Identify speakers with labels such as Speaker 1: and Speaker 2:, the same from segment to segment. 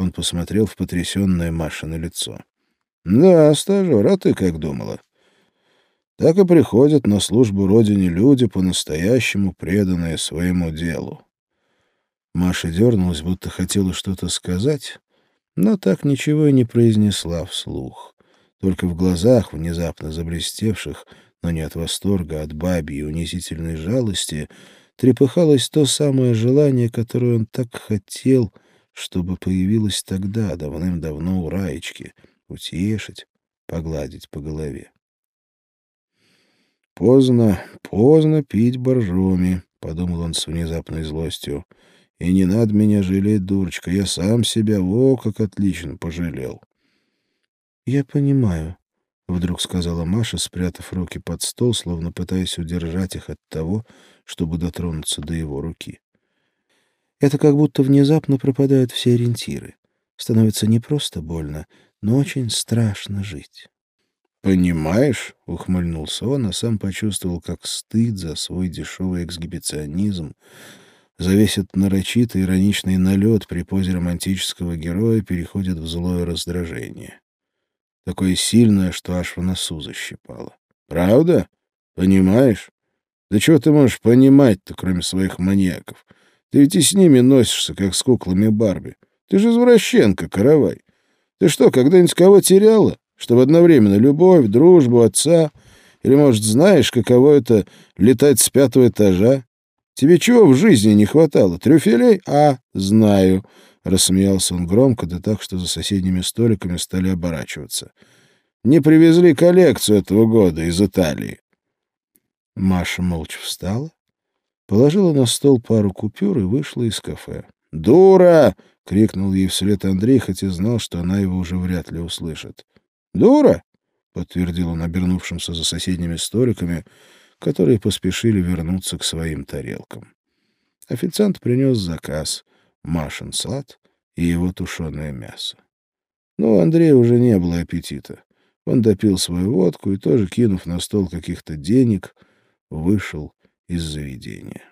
Speaker 1: Он посмотрел в потрясенное Машино лицо. «Да, стажер, а ты как думала?» Так и приходят на службу родине люди, по-настоящему преданные своему делу. Маша дернулась, будто хотела что-то сказать, но так ничего и не произнесла вслух. Только в глазах, внезапно заблестевших, но не от восторга, а от бабьей унизительной жалости, трепыхалось то самое желание, которое он так хотел, чтобы появилось тогда, давным-давно у Раечки, утешить, погладить по голове. «Поздно, поздно пить боржоми», — подумал он с внезапной злостью. «И не надо меня жалеть, дурочка, я сам себя, о, как отлично пожалел». «Я понимаю», — вдруг сказала Маша, спрятав руки под стол, словно пытаясь удержать их от того, чтобы дотронуться до его руки. «Это как будто внезапно пропадают все ориентиры. Становится не просто больно, но очень страшно жить». «Понимаешь?» — ухмыльнулся он, а сам почувствовал, как стыд за свой дешевый эксгибиционизм, за весь этот нарочитый ироничный налет при позе романтического героя переходит в злое раздражение. Такое сильное, что аж в носу защипало. «Правда? Понимаешь? Да чего ты можешь понимать-то, кроме своих маньяков? Ты ведь и с ними носишься, как с куклами Барби. Ты же извращенка, каравай. Ты что, когда-нибудь кого теряла? чтобы одновременно любовь, дружбу, отца, или, может, знаешь, каково это летать с пятого этажа? Тебе чего в жизни не хватало? Трюфелей? А, знаю. Рассмеялся он громко, да так, что за соседними столиками стали оборачиваться. Не привезли коллекцию этого года из Италии. Маша молча встала, положила на стол пару купюр и вышла из кафе. «Дура!» — крикнул ей вслед Андрей, хотя знал, что она его уже вряд ли услышит. «Дура!» — подтвердил он обернувшимся за соседними столиками, которые поспешили вернуться к своим тарелкам. Официант принес заказ — Машин салат и его тушеное мясо. Но у Андрея уже не было аппетита. Он допил свою водку и, тоже кинув на стол каких-то денег, вышел из заведения.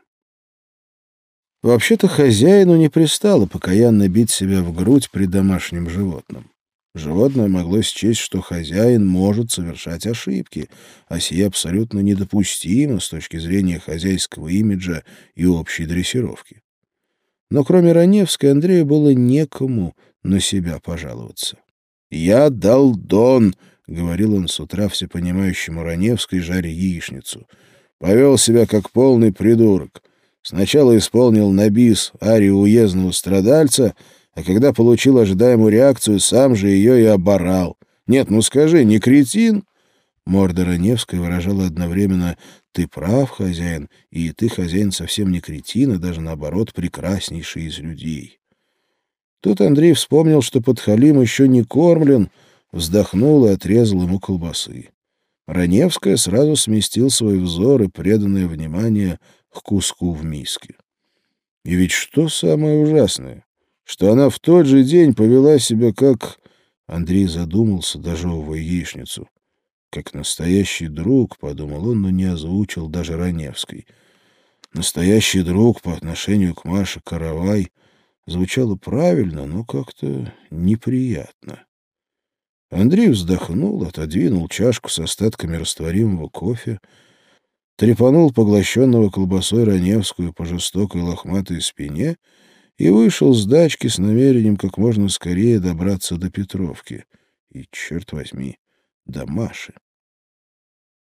Speaker 1: Вообще-то хозяину не пристало покаянно бить себя в грудь при домашнем животном. Животное могло счесть, что хозяин может совершать ошибки, а сие абсолютно недопустимо с точки зрения хозяйского имиджа и общей дрессировки. Но кроме Раневской Андрею было некому на себя пожаловаться. «Я дал дон», — говорил он с утра всепонимающему Раневской, жаря яичницу. «Повел себя как полный придурок. Сначала исполнил на бис арию уездного страдальца — а когда получил ожидаемую реакцию, сам же ее и оборал. Нет, ну скажи, не кретин? Морда Раневской выражала одновременно «ты прав, хозяин», и «ты, хозяин, совсем не кретин, а даже, наоборот, прекраснейший из людей». Тут Андрей вспомнил, что подхалим еще не кормлен, вздохнул и отрезал ему колбасы. Раневская сразу сместил свой взор и преданное внимание к куску в миске. И ведь что самое ужасное? что она в тот же день повела себя как... Андрей задумался, дожевывая яичницу. Как настоящий друг, подумал он, но не озвучил даже Раневской. Настоящий друг по отношению к Маше Каравай звучало правильно, но как-то неприятно. Андрей вздохнул, отодвинул чашку с остатками растворимого кофе, трепанул поглощенного колбасой Раневскую по жестокой лохматой спине — и вышел с дачки с намерением как можно скорее добраться до Петровки и, черт возьми, до Маши.